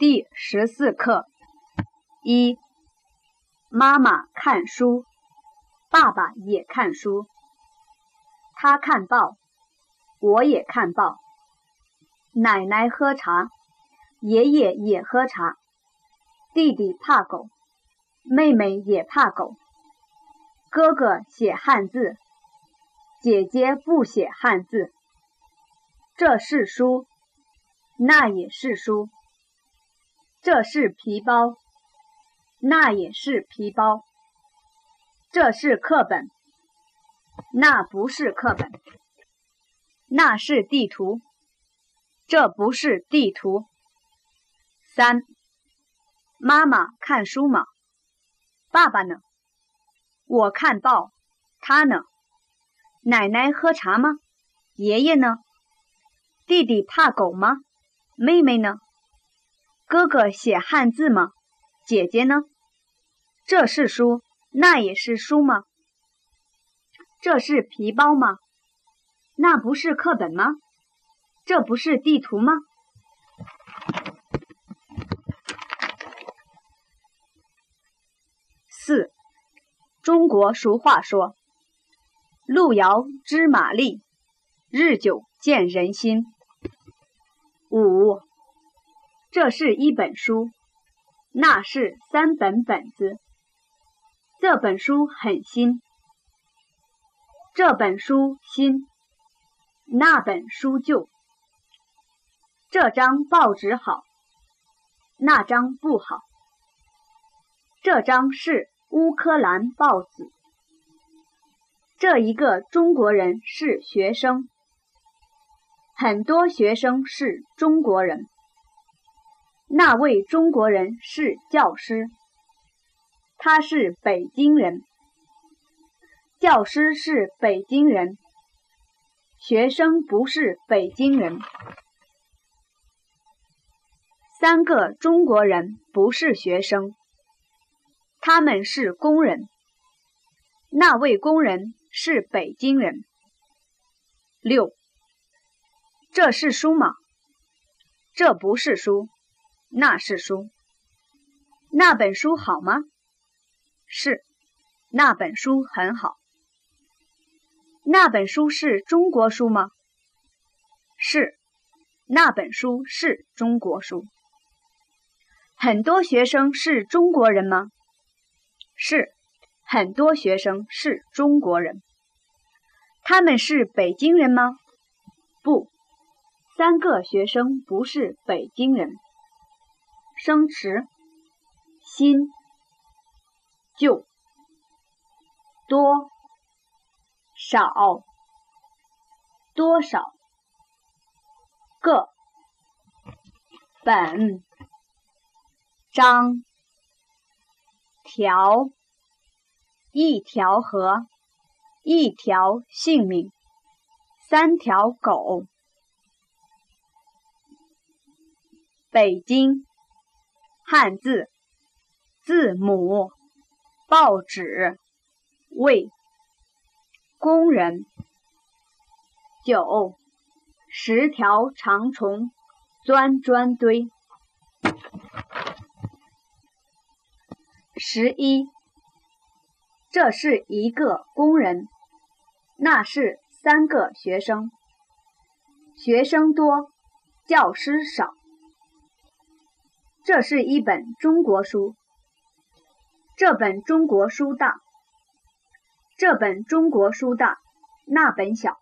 第十四课一，妈妈看书，爸爸也看书。他看报，我也看报。奶奶喝茶，爷爷也喝茶。弟弟怕狗，妹妹也怕狗。哥哥写汉字，姐姐不写汉字。这是书，那也是书。这是皮包，那也是皮包。这是课本，那不是课本。那是地图，这不是地图。三，妈妈看书吗？爸爸呢？我看报，他呢？奶奶喝茶吗？爷爷呢？弟弟怕狗吗？妹妹呢？哥哥写汉字吗？姐姐呢？这是书，那也是书吗？这是皮包吗？那不是课本吗？这不是地图吗？四，中国俗话说：“路遥知马力，日久见人心。”五，这是一本书，那是三本本子。这本书很新，这本书新，那本书旧。这张报纸好，那张不好。这张是乌克兰报纸。这一个中国人是学生。很多学生是中国人。那位中国人是教师，他是北京人。教师是北京人，学生不是北京人。三个中国人不是学生，他们是工人。那位工人是北京人。六。这是书吗？这不是书，那是书。那本书好吗？是，那本书很好。那本书是中国书吗？是，那本书是中国书。很多学生是中国人吗？是，很多学生是中国人。他们是北京人吗？不。三个学生不是北京人。生词：新、旧、多、少、多少、个、本、章、条、一条河、一条性命、三条狗。北京，汉字，字母，报纸，为，工人，九，十条长虫钻砖堆，十一，这是一个工人，那是三个学生，学生多，教师少。这是一本中国书，这本中国书大，这本中国书大，那本小。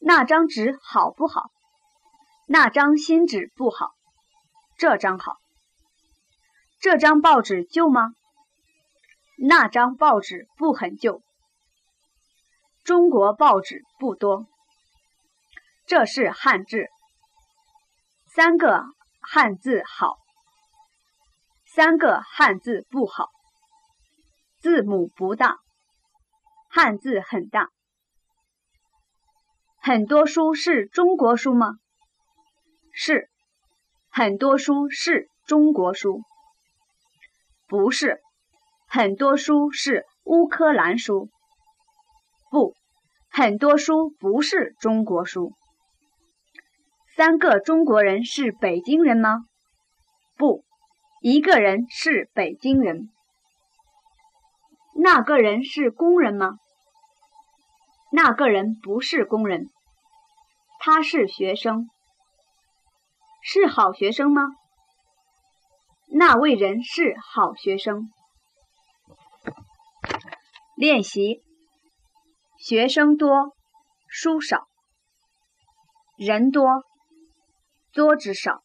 那张纸好不好？那张新纸不好，这张好。这张报纸旧吗？那张报纸不很旧。中国报纸不多。这是汉字，三个。汉字好，三个汉字不好。字母不大，汉字很大。很多书是中国书吗？是，很多书是中国书。不是，很多书是乌克兰书。不，很多书不是中国书。三个中国人是北京人吗？不，一个人是北京人。那个人是工人吗？那个人不是工人，他是学生。是好学生吗？那位人是好学生。练习：学生多，书少；人多，多之少。